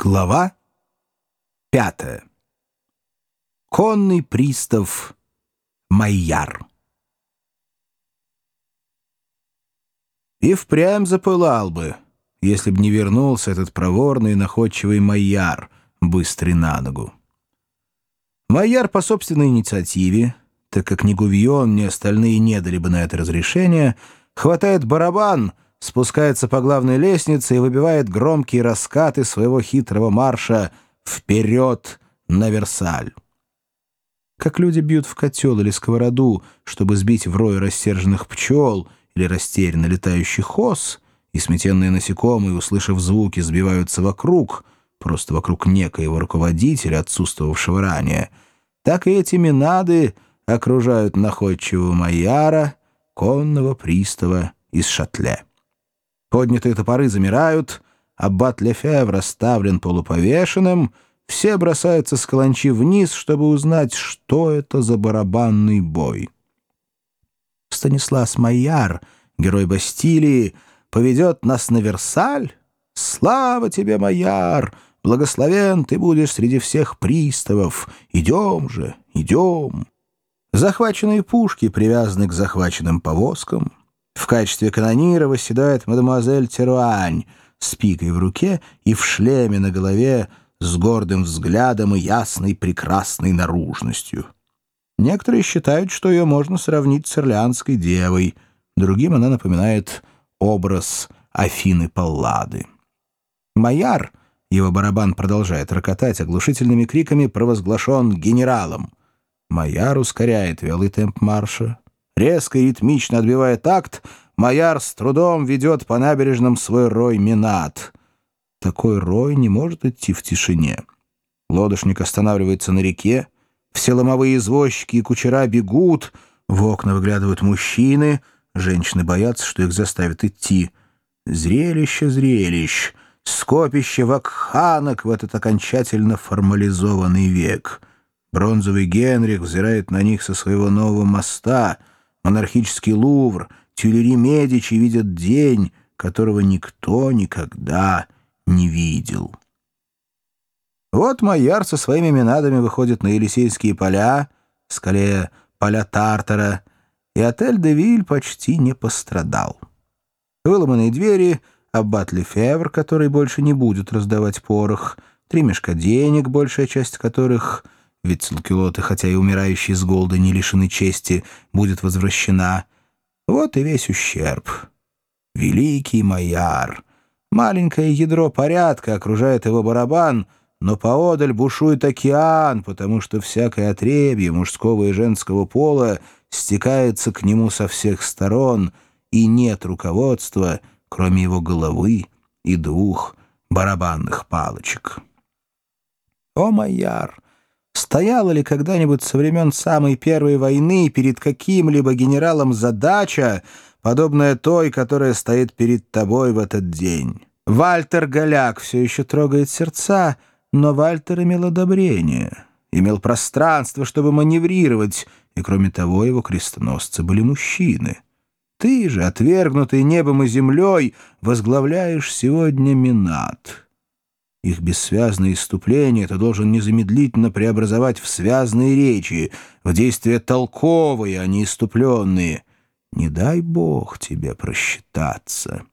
Глава пятая. Конный пристав Майяр. И впрямь запылал бы, если б не вернулся этот проворный и находчивый Майяр, быстрый на ногу. Майяр по собственной инициативе, так как ни Гувьон, ни остальные не дали бы на это разрешение, хватает барабан — спускается по главной лестнице и выбивает громкие раскаты своего хитрого марша «Вперед на Версаль!». Как люди бьют в котел или сковороду, чтобы сбить в рой рассерженных пчел или растерянно летающих ос, и сметенные насекомые, услышав звуки, сбиваются вокруг, просто вокруг некоего руководителя, отсутствовавшего ранее, так и эти минады окружают находчивого Майяра, конного пристава из Шатле. Поднятые топоры замирают, аббат Лефевр оставлен полуповешенным, все бросаются с каланчи вниз, чтобы узнать, что это за барабанный бой. Станислав Майяр, герой Бастилии, поведет нас на Версаль? Слава тебе, Майяр! Благословен ты будешь среди всех приставов. Идем же, идем. Захваченные пушки привязаны к захваченным повозкам — в качестве канонира восседает мадемуазель Теруань с пикой в руке и в шлеме на голове с гордым взглядом и ясной прекрасной наружностью. Некоторые считают, что ее можно сравнить с Орлеанской девой, другим она напоминает образ Афины Паллады. Майяр, его барабан продолжает рокотать оглушительными криками, провозглашен генералом. Майяр ускоряет велый темп марша. Резко и ритмично отбивая такт, Маяр с трудом ведет по набережным свой рой минат. Такой рой не может идти в тишине. Лодочник останавливается на реке, все ломовые извозчики и кучера бегут, в окна выглядывают мужчины, женщины боятся, что их заставят идти. Зрелище зрелищ, скопище вакханок в этот окончательно формализованный век. Бронзовый Генрих взирает на них со своего нового моста — монархический Лувр, Тюлери Медичи видят день, которого никто никогда не видел. Вот Майяр со своими минадами выходит на Елисейские поля, скорее поля Тартара, и отель «Де Виль» почти не пострадал. Выломанные двери, аббат Лефевр, который больше не будет раздавать порох, три мешка денег, большая часть которых — ведь Салкилоты, хотя и умирающие с голода не лишены чести, будет возвращена. Вот и весь ущерб. Великий Майяр. Маленькое ядро порядка окружает его барабан, но поодаль бушует океан, потому что всякое отребье мужского и женского пола стекается к нему со всех сторон, и нет руководства, кроме его головы и двух барабанных палочек. О, Майяр! Стояла ли когда-нибудь со времен самой первой войны перед каким-либо генералом задача, подобная той, которая стоит перед тобой в этот день? Вальтер Голяк все еще трогает сердца, но Вальтер имел одобрение, имел пространство, чтобы маневрировать, и, кроме того, его крестоносцы были мужчины. Ты же, отвергнутый небом и землей, возглавляешь сегодня Минат». Их бессвязные иступления ты должен незамедлительно преобразовать в связные речи, в действия толковые, а не иступленные. Не дай бог тебе просчитаться.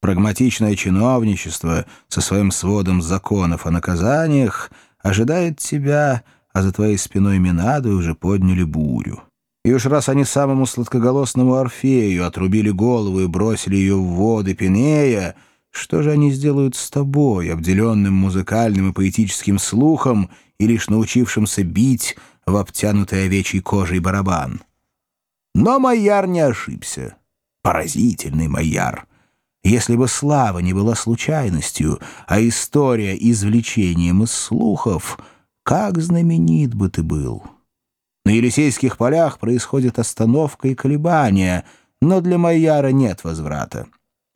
Прагматичное чиновничество со своим сводом законов о наказаниях ожидает тебя, а за твоей спиной Минады уже подняли бурю. И уж раз они самому сладкоголосному Орфею отрубили голову и бросили ее в воды Пинея, что же они сделают с тобой, обделенным музыкальным и поэтическим слухом и лишь научившимся бить в обтянутой овечьей кожей барабан? Но Майяр не ошибся. Поразительный Майяр. Если бы слава не была случайностью, а история — извлечением из слухов, как знаменит бы ты был. На Елисейских полях происходит остановка и колебания, но для Майяра нет возврата.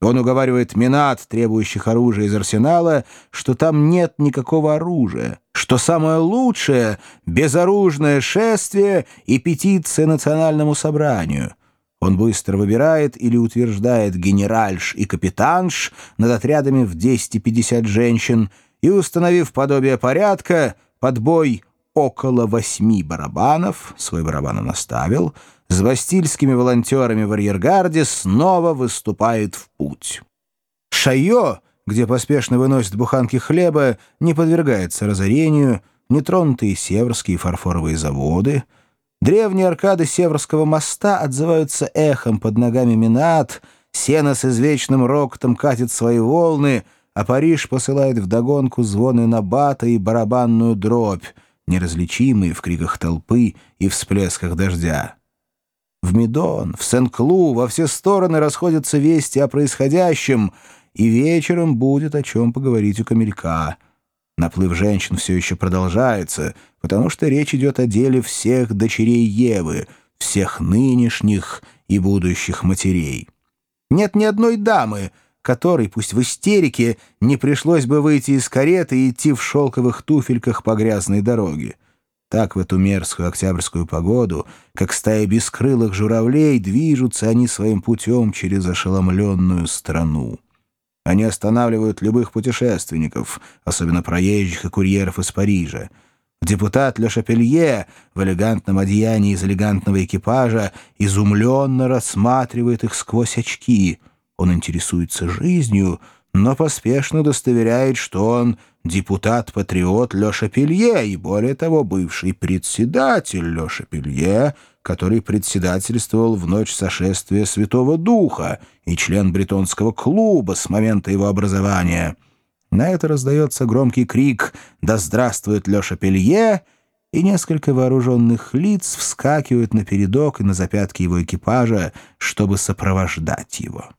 Он уговаривает Минат, требующих оружия из арсенала, что там нет никакого оружия, что самое лучшее — безоружное шествие и петиция национальному собранию. Он быстро выбирает или утверждает генеральш и капитанш над отрядами в 10 и 50 женщин и, установив подобие порядка, под бой около восьми барабанов, свой барабан он оставил, с бастильскими волонтерами в арьергарде снова выступает в путь. Шайо, где поспешно выносят буханки хлеба, не подвергается разорению, нетронутые северские фарфоровые заводы. Древние аркады Северского моста отзываются эхом под ногами Минат, сено с извечным рокотом катит свои волны, а Париж посылает вдогонку звоны набата и барабанную дробь, неразличимые в криках толпы и всплесках дождя. В Медон, в Сен-Клу во все стороны расходятся вести о происходящем, и вечером будет о чем поговорить у камелька. Наплыв женщин все еще продолжается, потому что речь идет о деле всех дочерей Евы, всех нынешних и будущих матерей. Нет ни одной дамы, которой, пусть в истерике, не пришлось бы выйти из кареты и идти в шелковых туфельках по грязной дороге. Так в эту мерзкую октябрьскую погоду, как стая бескрылых журавлей, движутся они своим путем через ошеломленную страну. Они останавливают любых путешественников, особенно проезжих и курьеров из Парижа. Депутат Ле Шапелье в элегантном одеянии из элегантного экипажа изумленно рассматривает их сквозь очки. Он интересуется жизнью, но поспешно удостоверяет, что он депутат-патриот Леша Пелье и, более того, бывший председатель Леша Пелье, который председательствовал в ночь сошествия Святого Духа и член бретонского клуба с момента его образования. На это раздается громкий крик «Да здравствует Леша Пелье!» и несколько вооруженных лиц вскакивают на передок и на запятки его экипажа, чтобы сопровождать его.